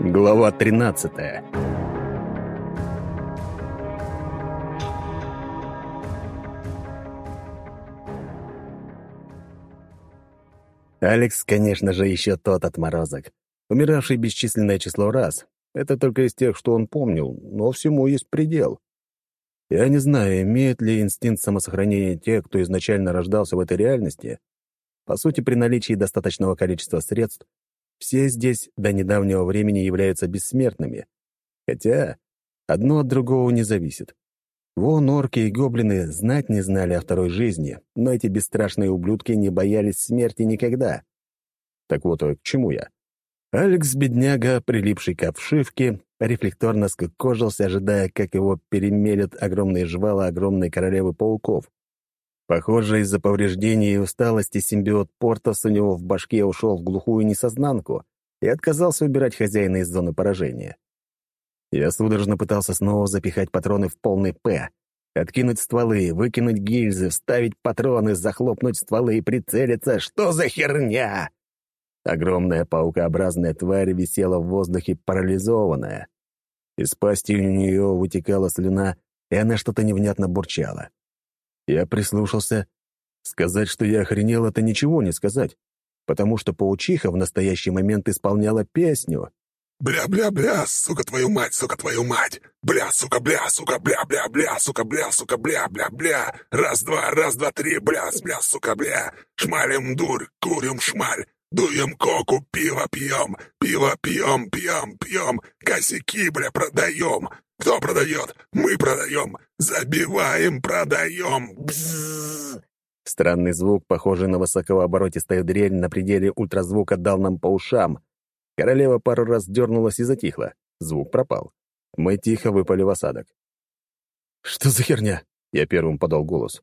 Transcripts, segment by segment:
Глава 13 Алекс, конечно же, еще тот отморозок, умиравший бесчисленное число раз. Это только из тех, что он помнил, но всему есть предел. Я не знаю, имеет ли инстинкт самосохранения те, кто изначально рождался в этой реальности. По сути, при наличии достаточного количества средств, все здесь до недавнего времени являются бессмертными. Хотя одно от другого не зависит. Вон орки и гоблины знать не знали о второй жизни, но эти бесстрашные ублюдки не боялись смерти никогда. Так вот, к чему я? Алекс, бедняга, прилипший к обшивке, рефлекторно скукожился, ожидая, как его перемелят огромные жвала огромной королевы пауков. Похоже, из-за повреждений и усталости симбиот Портос у него в башке ушел в глухую несознанку и отказался убирать хозяина из зоны поражения. Я судорожно пытался снова запихать патроны в полный «П», откинуть стволы, выкинуть гильзы, вставить патроны, захлопнуть стволы и прицелиться. Что за херня? Огромная паукообразная тварь висела в воздухе парализованная. Из пасти у нее вытекала слюна, и она что-то невнятно бурчала. Я прислушался. Сказать, что я охренел, это ничего не сказать, потому что паучиха в настоящий момент исполняла песню. «Бля-бля-бля, сука твою мать, сука твою мать! Бля, сука, бля, сука, бля-бля-бля, сука, бля, сука, бля-бля-бля! Раз-два, раз-два, три, бля, бля, сука, бля! Шмалим дурь, курим шмаль, Дуем коку, пиво пьем, пиво пьем, пьем, пьем, косяки, бля, продаем. Кто продает? Мы продаем. Забиваем, продаем. Бззз. Странный звук, похожий на высокооборотистую дрель на пределе ультразвука, дал нам по ушам. Королева пару раз дернулась и затихла. Звук пропал. Мы тихо выпали в осадок. «Что за херня?» — я первым подал голос.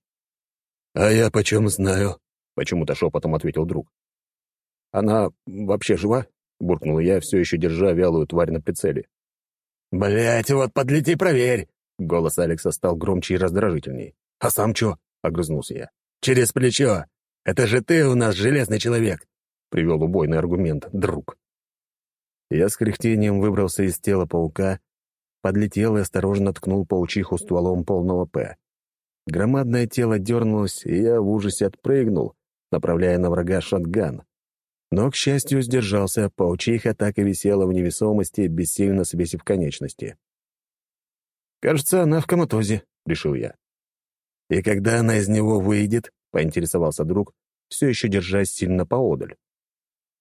«А я почем знаю?» — почему-то шепотом ответил друг. «Она вообще жива?» — буркнул я, все еще держа вялую тварь на прицеле. «Блядь, вот подлети проверь!» Голос Алекса стал громче и раздражительней. «А сам чё?» — огрызнулся я. «Через плечо! Это же ты у нас железный человек!» — привел убойный аргумент друг. Я с кряхтением выбрался из тела паука, подлетел и осторожно ткнул паучиху стволом полного «П». Громадное тело дернулось, и я в ужасе отпрыгнул, направляя на врага шотган. Но, к счастью, сдержался, паучиха так и висела в невесомости, бессильно свесив конечности. «Кажется, она в коматозе», — решил я. «И когда она из него выйдет?» — поинтересовался друг, все еще держась сильно поодаль.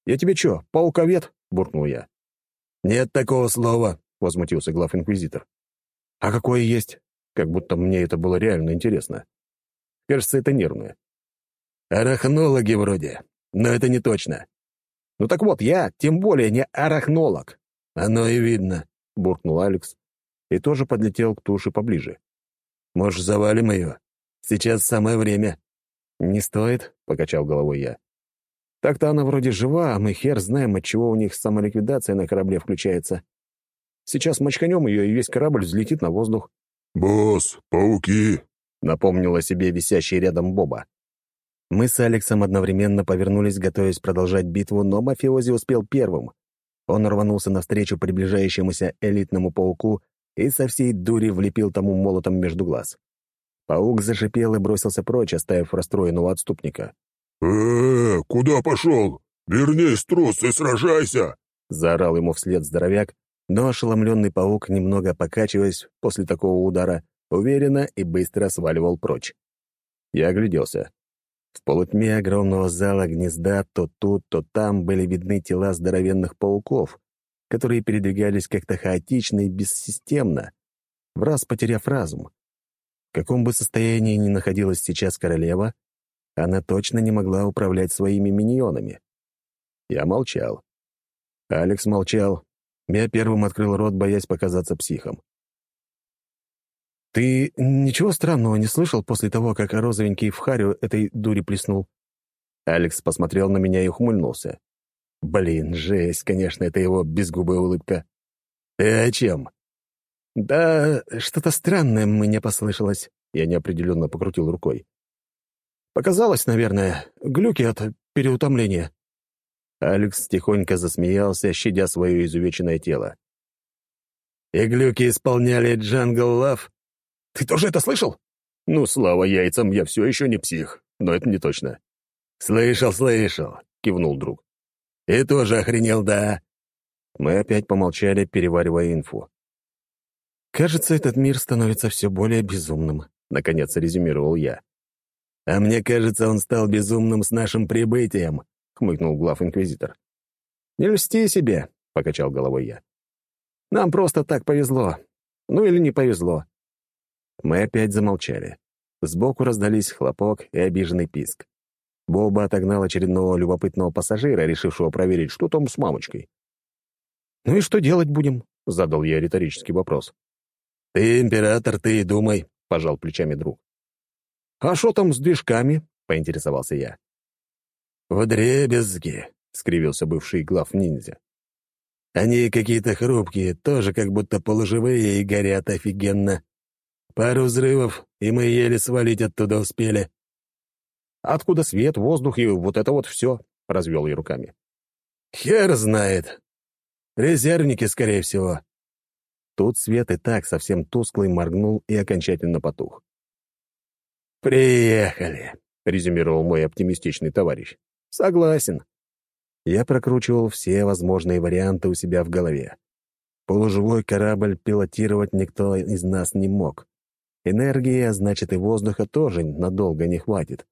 «Я тебе чё, пауковед?» — буркнул я. «Нет такого слова», — возмутился глав-инквизитор. «А какое есть?» Как будто мне это было реально интересно. Кажется, это нервное. «Арахнологи вроде, но это не точно. Ну так вот, я тем более не арахнолог. Оно и видно, буркнул Алекс и тоже подлетел к туше поближе. Может, завалим ее? Сейчас самое время. Не стоит, покачал головой я. Так-то она вроде жива, а мы хер знаем, от чего у них самоликвидация на корабле включается. Сейчас мочканем ее, и весь корабль взлетит на воздух. «Босс, пауки!» — напомнил о себе висящий рядом Боба. Мы с Алексом одновременно повернулись, готовясь продолжать битву, но мафиози успел первым. Он рванулся навстречу приближающемуся элитному пауку и со всей дури влепил тому молотом между глаз. Паук зашипел и бросился прочь, оставив расстроенного отступника. «Э-э, куда пошел? Вернись, трус, и сражайся!» — заорал ему вслед здоровяк, но ошеломленный паук, немного покачиваясь после такого удара, уверенно и быстро сваливал прочь. Я огляделся. В полутьме огромного зала гнезда то тут, то там были видны тела здоровенных пауков, которые передвигались как-то хаотично и бессистемно, в раз потеряв разум. В каком бы состоянии ни находилась сейчас королева, она точно не могла управлять своими миньонами. Я молчал. Алекс молчал. Я первым открыл рот, боясь показаться психом. «Ты ничего странного не слышал после того, как розовенький в харю этой дури плеснул?» Алекс посмотрел на меня и ухмыльнулся. «Блин, жесть, конечно, это его безгубая улыбка». «Ты о чем?» «Да, что-то странное мне послышалось», — я неопределенно покрутил рукой. «Показалось, наверное, глюки от переутомления». Алекс тихонько засмеялся, щадя свое изувеченное тело. «И глюки исполняли Jungle Love? Ты тоже это слышал?» «Ну, слава яйцам, я все еще не псих, но это не точно». «Слышал, слышал», — кивнул друг. «И тоже охренел, да?» Мы опять помолчали, переваривая инфу. «Кажется, этот мир становится все более безумным», — наконец резюмировал я. «А мне кажется, он стал безумным с нашим прибытием», — хмыкнул глав-инквизитор. «Не льсти себе», — покачал головой я. «Нам просто так повезло. Ну или не повезло». Мы опять замолчали. Сбоку раздались хлопок и обиженный писк. Боба отогнал очередного любопытного пассажира, решившего проверить, что там с мамочкой. «Ну и что делать будем?» — задал я риторический вопрос. «Ты император, ты и думай», — пожал плечами друг. «А что там с движками?» — поинтересовался я. «Вдребезги», — скривился бывший глав ниндзя. «Они какие-то хрупкие, тоже как будто полуживые и горят офигенно. Пару взрывов, и мы еле свалить оттуда успели». «Откуда свет, воздух и вот это вот все?» — развел я руками. «Хер знает. Резервники, скорее всего». Тут свет и так совсем тусклый моргнул и окончательно потух. «Приехали», — резюмировал мой оптимистичный товарищ. «Согласен». Я прокручивал все возможные варианты у себя в голове. Полуживой корабль пилотировать никто из нас не мог. Энергии, а значит и воздуха тоже надолго не хватит.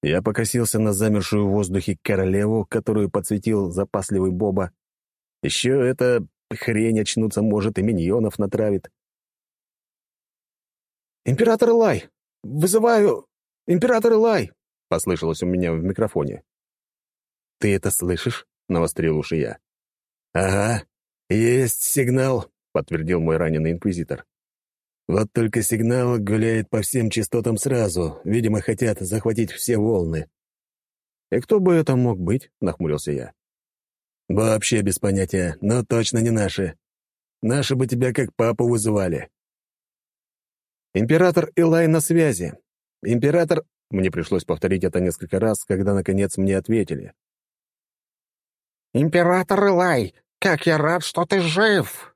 Я покосился на замершую в воздухе королеву, которую подсветил запасливый Боба. Еще эта хрень очнуться может и миньонов натравит. «Император Лай! Вызываю... Император Лай!» — послышалось у меня в микрофоне. «Ты это слышишь?» — навострил уши я. «Ага, есть сигнал», — подтвердил мой раненый инквизитор. «Вот только сигнал гуляет по всем частотам сразу. Видимо, хотят захватить все волны». «И кто бы это мог быть?» — нахмурился я. «Вообще без понятия, но точно не наши. Наши бы тебя как папу вызывали». «Император Илай на связи. Император...» Мне пришлось повторить это несколько раз, когда, наконец, мне ответили. «Император Илай, как я рад, что ты жив!»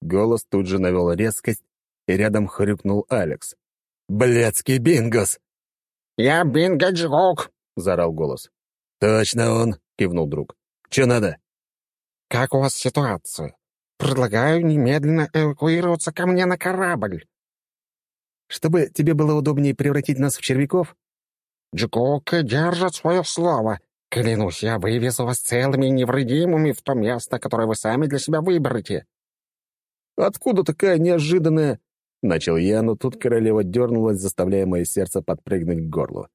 Голос тут же навел резкость, и рядом хрюкнул Алекс. «Блядский бингос!» «Я Бинго-Джгок!» — заорал голос. «Точно он!» — кивнул друг. «Че надо?» «Как у вас ситуация? Предлагаю немедленно эвакуироваться ко мне на корабль». «Чтобы тебе было удобнее превратить нас в червяков?» «Джгоки держат свое слово. Клянусь, я вывезу вас целыми и невредимыми в то место, которое вы сами для себя выберете». «Откуда такая неожиданная...» Начал я, но тут королева дернулась, заставляя мое сердце подпрыгнуть к горлу.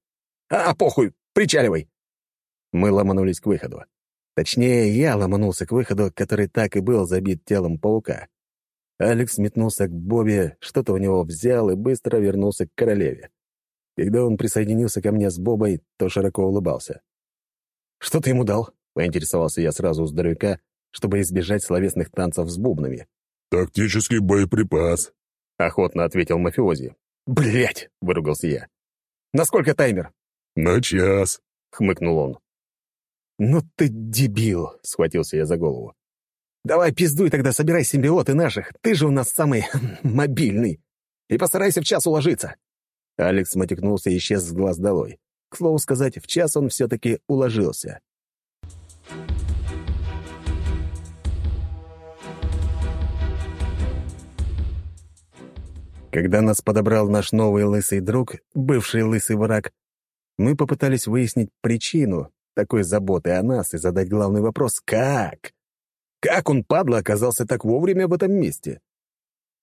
«А, похуй! Причаливай!» Мы ломанулись к выходу. Точнее, я ломанулся к выходу, который так и был забит телом паука. Алекс метнулся к Бобе, что-то у него взял и быстро вернулся к королеве. Когда он присоединился ко мне с Бобой, то широко улыбался. «Что ты ему дал?» — поинтересовался я сразу с здоровяка, чтобы избежать словесных танцев с бубнами. «Тактический боеприпас», — охотно ответил мафиози. «Блядь!» — выругался я. «Насколько таймер?» «На час», — хмыкнул он. «Ну ты дебил!» — схватился я за голову. «Давай пиздуй тогда, собирай симбиоты наших. Ты же у нас самый мобильный. И постарайся в час уложиться». Алекс матекнулся и исчез с глаз долой. К слову сказать, в час он все-таки уложился. Когда нас подобрал наш новый лысый друг, бывший лысый враг, мы попытались выяснить причину, такой заботы о нас и задать главный вопрос «Как?». Как он, падла, оказался так вовремя в этом месте?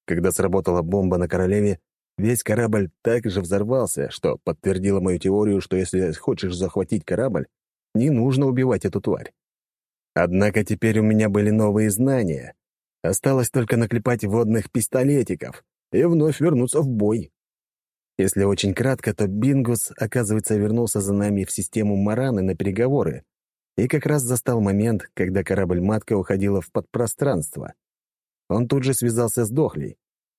Когда сработала бомба на Королеве, весь корабль так же взорвался, что подтвердило мою теорию, что если хочешь захватить корабль, не нужно убивать эту тварь. Однако теперь у меня были новые знания. Осталось только наклепать водных пистолетиков и вновь вернуться в бой. Если очень кратко, то Бингус, оказывается, вернулся за нами в систему Мараны на переговоры и как раз застал момент, когда корабль-матка уходила в подпространство. Он тут же связался с Дохлей.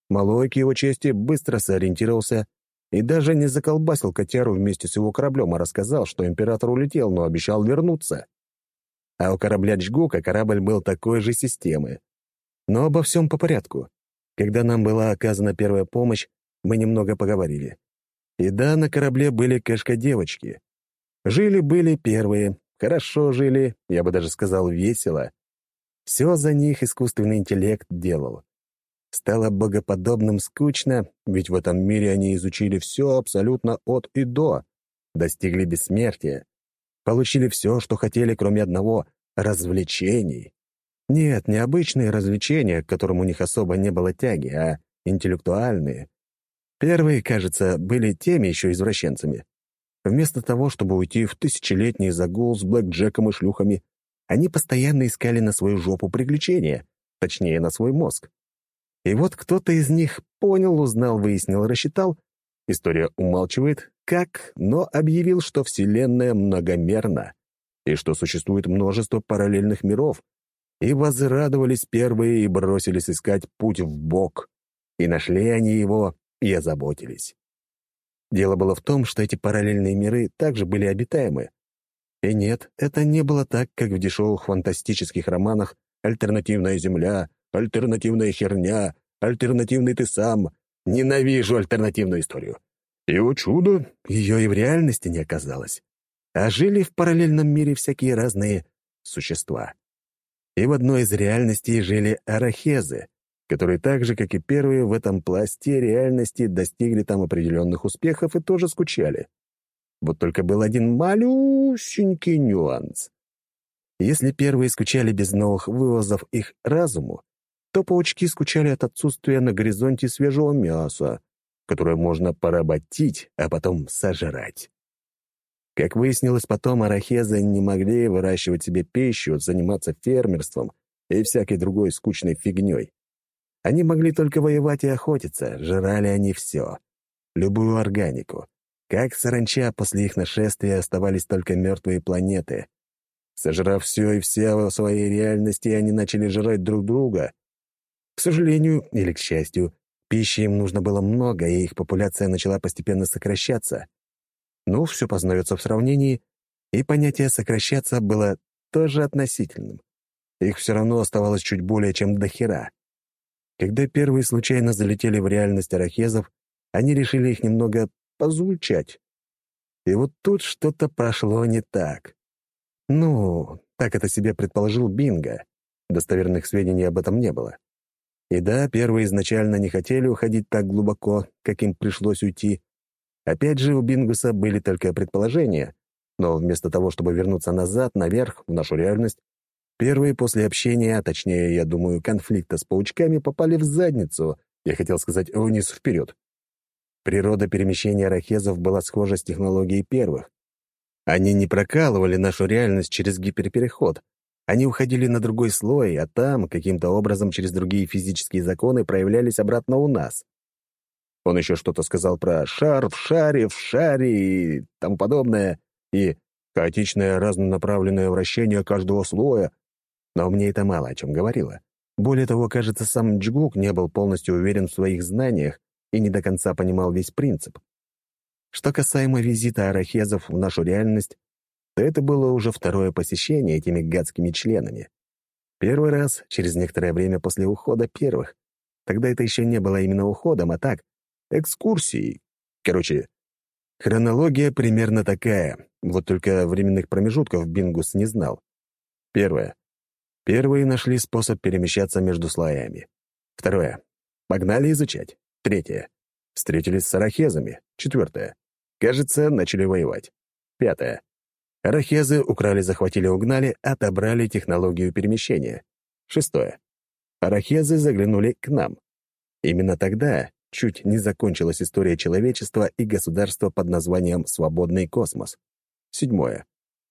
Малой, к его чести, быстро сориентировался и даже не заколбасил котяру вместе с его кораблем, а рассказал, что император улетел, но обещал вернуться. А у корабля Джгука корабль был такой же системы. Но обо всем по порядку. Когда нам была оказана первая помощь, мы немного поговорили. И да, на корабле были кэшка-девочки. Жили-были первые, хорошо жили, я бы даже сказал, весело. Все за них искусственный интеллект делал. Стало богоподобным скучно, ведь в этом мире они изучили все абсолютно от и до, достигли бессмертия, получили все, что хотели, кроме одного — развлечений. Нет, не обычные развлечения, к которым у них особо не было тяги, а интеллектуальные. Первые, кажется, были теми еще извращенцами. Вместо того, чтобы уйти в тысячелетний загул с блэкджеком и шлюхами, они постоянно искали на свою жопу приключения, точнее, на свой мозг. И вот кто-то из них понял, узнал, выяснил, рассчитал. История умалчивает, как, но объявил, что Вселенная многомерна и что существует множество параллельных миров, и возрадовались первые и бросились искать путь в Бог. И нашли они его, и озаботились. Дело было в том, что эти параллельные миры также были обитаемы. И нет, это не было так, как в дешевых фантастических романах «Альтернативная Земля», «Альтернативная херня», «Альтернативный ты сам». Ненавижу альтернативную историю. И, о чудо, ее и в реальности не оказалось. А жили в параллельном мире всякие разные существа и в одной из реальностей жили арахезы, которые так же, как и первые в этом пласте реальности достигли там определенных успехов и тоже скучали. Вот только был один малюсенький нюанс. Если первые скучали без новых вывозов их разуму, то паучки скучали от отсутствия на горизонте свежего мяса, которое можно поработить, а потом сожрать. Как выяснилось потом, арахезы не могли выращивать себе пищу, заниматься фермерством и всякой другой скучной фигней. Они могли только воевать и охотиться, жрали они все. Любую органику. Как саранча после их нашествия оставались только мертвые планеты. Сожрав все и вся в своей реальности, они начали жрать друг друга. К сожалению или к счастью, пищи им нужно было много, и их популяция начала постепенно сокращаться. Ну, все познается в сравнении, и понятие «сокращаться» было тоже относительным. Их все равно оставалось чуть более чем до хера. Когда первые случайно залетели в реальность арахезов, они решили их немного позвучать. И вот тут что-то прошло не так. Ну, так это себе предположил Бинго. Достоверных сведений об этом не было. И да, первые изначально не хотели уходить так глубоко, как им пришлось уйти, Опять же, у Бингуса были только предположения, но вместо того, чтобы вернуться назад, наверх, в нашу реальность, первые после общения, а точнее, я думаю, конфликта с паучками, попали в задницу, я хотел сказать, вниз вперед. Природа перемещения рахезов была схожа с технологией первых. Они не прокалывали нашу реальность через гиперпереход. Они уходили на другой слой, а там, каким-то образом, через другие физические законы проявлялись обратно у нас. Он еще что-то сказал про шар в шаре, в шаре и тому подобное, и хаотичное разнонаправленное вращение каждого слоя. Но мне это мало о чем говорило. Более того, кажется, сам Джгук не был полностью уверен в своих знаниях и не до конца понимал весь принцип. Что касаемо визита арахезов в нашу реальность, то это было уже второе посещение этими гадскими членами. Первый раз через некоторое время после ухода первых. Тогда это еще не было именно уходом, а так, экскурсией. Короче, хронология примерно такая, вот только временных промежутков Бингус не знал. Первое. Первые нашли способ перемещаться между слоями. Второе. Погнали изучать. Третье. Встретились с арахезами. Четвертое. Кажется, начали воевать. Пятое. Арахезы украли, захватили, угнали, отобрали технологию перемещения. Шестое. Арахезы заглянули к нам. Именно тогда чуть не закончилась история человечества и государства под названием «Свободный космос». Седьмое.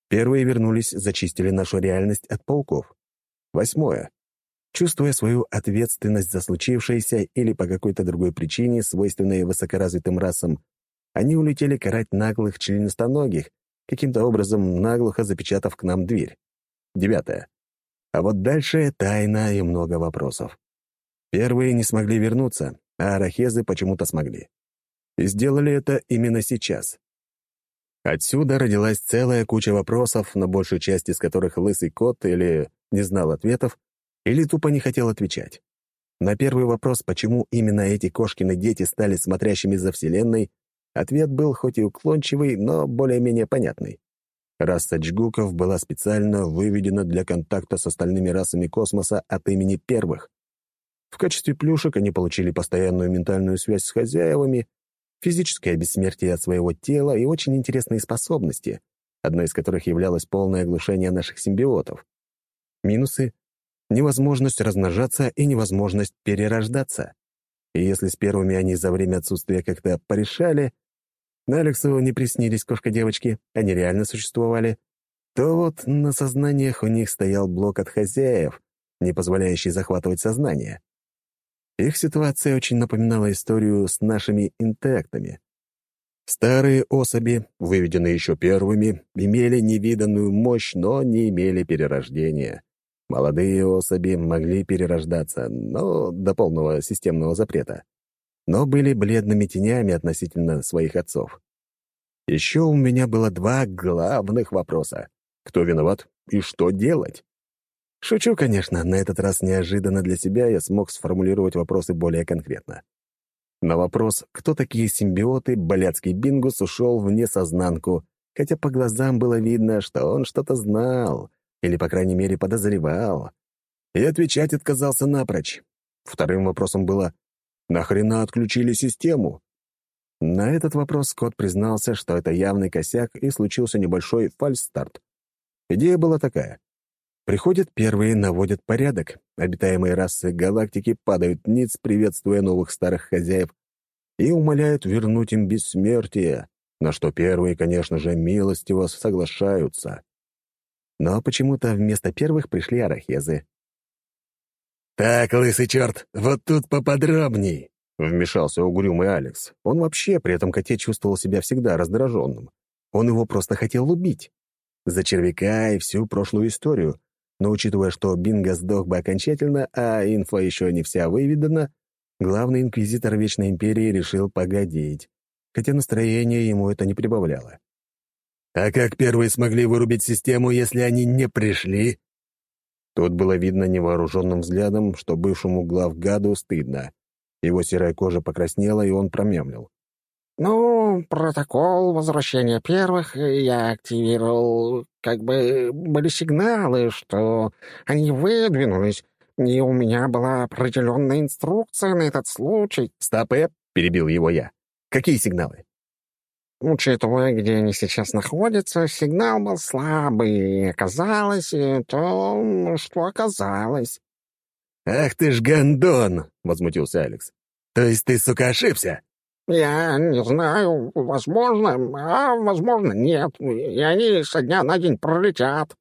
Первые вернулись, зачистили нашу реальность от пауков. Восьмое. Чувствуя свою ответственность за случившееся или по какой-то другой причине, свойственной высокоразвитым расам, они улетели карать наглых членистоногих, каким-то образом наглухо запечатав к нам дверь. Девятое. А вот дальше тайна и много вопросов. Первые не смогли вернуться, а арахезы почему-то смогли. И сделали это именно сейчас. Отсюда родилась целая куча вопросов, на большую часть из которых лысый кот или не знал ответов, или тупо не хотел отвечать. На первый вопрос, почему именно эти кошкины дети стали смотрящими за Вселенной, ответ был хоть и уклончивый, но более-менее понятный. Раса джгуков была специально выведена для контакта с остальными расами космоса от имени первых. В качестве плюшек они получили постоянную ментальную связь с хозяевами, физическое бессмертие от своего тела и очень интересные способности, одной из которых являлось полное оглушение наших симбиотов. Минусы — невозможность размножаться и невозможность перерождаться. И если с первыми они за время отсутствия как-то порешали, на Алексу не приснились кошка-девочки, они реально существовали, то вот на сознаниях у них стоял блок от хозяев, не позволяющий захватывать сознание. Их ситуация очень напоминала историю с нашими интектами. Старые особи, выведенные еще первыми, имели невиданную мощь, но не имели перерождения. Молодые особи могли перерождаться, но до полного системного запрета. Но были бледными тенями относительно своих отцов. Еще у меня было два главных вопроса. Кто виноват и что делать? Шучу, конечно, на этот раз неожиданно для себя я смог сформулировать вопросы более конкретно. На вопрос, кто такие симбиоты, блядский Бингус ушел в несознанку, хотя по глазам было видно, что он что-то знал, или, по крайней мере, подозревал. И отвечать отказался напрочь. Вторым вопросом было «Нахрена отключили систему?» На этот вопрос кот признался, что это явный косяк, и случился небольшой фальстарт. Идея была такая. Приходят первые, наводят порядок. Обитаемые расы галактики падают ниц, приветствуя новых старых хозяев, и умоляют вернуть им бессмертие, на что первые, конечно же, милостиво соглашаются. Но почему-то вместо первых пришли арахезы. «Так, лысый черт, вот тут поподробней!» — вмешался угрюмый Алекс. Он вообще при этом коте чувствовал себя всегда раздраженным. Он его просто хотел убить. За червяка и всю прошлую историю, но учитывая, что Бинго сдох бы окончательно, а инфа еще не вся выведена, главный инквизитор Вечной Империи решил погодить, хотя настроение ему это не прибавляло. «А как первые смогли вырубить систему, если они не пришли?» Тут было видно невооруженным взглядом, что бывшему главгаду стыдно. Его серая кожа покраснела, и он промямлил. «Ну, протокол возвращения первых я активировал. Как бы были сигналы, что они выдвинулись, и у меня была определенная инструкция на этот случай». «Стопэ!» — перебил его я. «Какие сигналы?» Учитывая, где они сейчас находятся, сигнал был слабый, и оказалось то, что оказалось. «Ах ты ж гондон!» — возмутился Алекс. «То есть ты, сука, ошибся?» «Я не знаю. Возможно, а возможно, нет. И они со дня на день пролетят».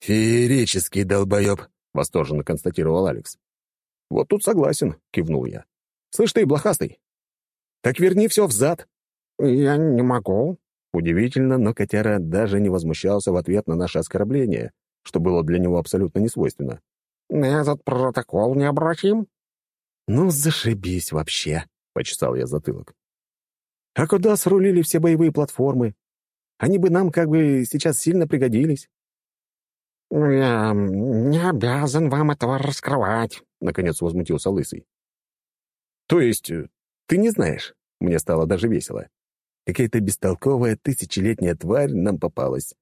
«Феерический долбоеб», — восторженно констатировал Алекс. «Вот тут согласен», — кивнул я. «Слышь ты, блохастый, так верни все взад». «Я не могу». Удивительно, но котяра даже не возмущался в ответ на наше оскорбление, что было для него абсолютно несвойственно. «Этот протокол необратим». «Ну, зашибись вообще», почесал я затылок. «А куда срулили все боевые платформы? Они бы нам как бы сейчас сильно пригодились». «Я не обязан вам этого раскрывать», — наконец возмутился Лысый. «То есть э, ты не знаешь?» Мне стало даже весело. Какая-то бестолковая тысячелетняя тварь нам попалась.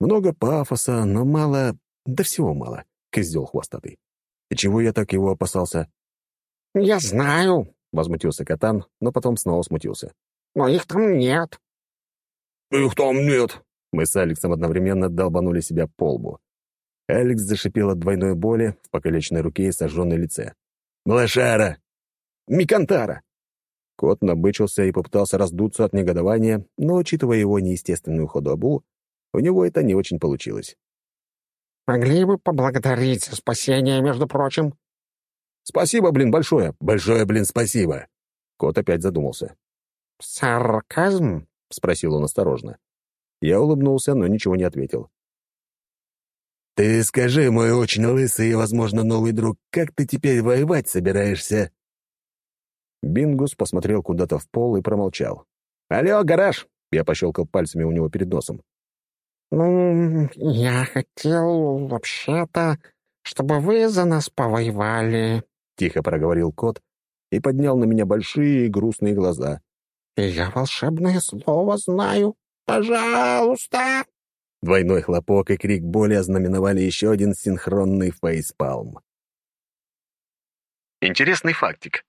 Много пафоса, но мало... Да всего мало, козел хвостатый. И чего я так его опасался? «Я знаю», — возмутился Катан, но потом снова смутился. «Но их там нет». «Их там нет!» Мы с Алексом одновременно долбанули себя по лбу. Алекс зашипел от двойной боли в покалеченной руке и сожженной лице. «Блошара!» «Микантара!» Кот набычился и попытался раздуться от негодования, но, учитывая его неестественную худобу, у него это не очень получилось. «Могли бы поблагодарить за спасение, между прочим», Спасибо, блин, большое. Большое, блин, спасибо. Кот опять задумался. Сарказм? Спросил он осторожно. Я улыбнулся, но ничего не ответил. «Ты скажи, мой очень лысый и, возможно, новый друг, как ты теперь воевать собираешься?» Бингус посмотрел куда-то в пол и промолчал. «Алло, гараж!» — я пощелкал пальцами у него перед носом. «Ну, я хотел, вообще-то, чтобы вы за нас повоевали», — тихо проговорил кот и поднял на меня большие грустные глаза. «И я волшебное слово знаю. Пожалуйста!» Двойной хлопок и крик боли ознаменовали еще один синхронный фейспалм. Интересный фактик.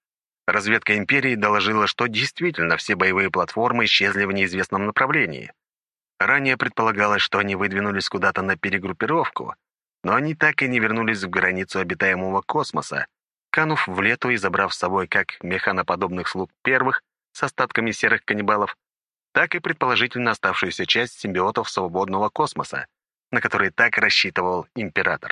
Разведка Империи доложила, что действительно все боевые платформы исчезли в неизвестном направлении. Ранее предполагалось, что они выдвинулись куда-то на перегруппировку, но они так и не вернулись в границу обитаемого космоса, канув в лету и забрав с собой как механоподобных слуг первых с остатками серых каннибалов, так и предположительно оставшуюся часть симбиотов свободного космоса, на который так рассчитывал император.